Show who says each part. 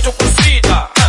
Speaker 1: 해줬고 쓰이다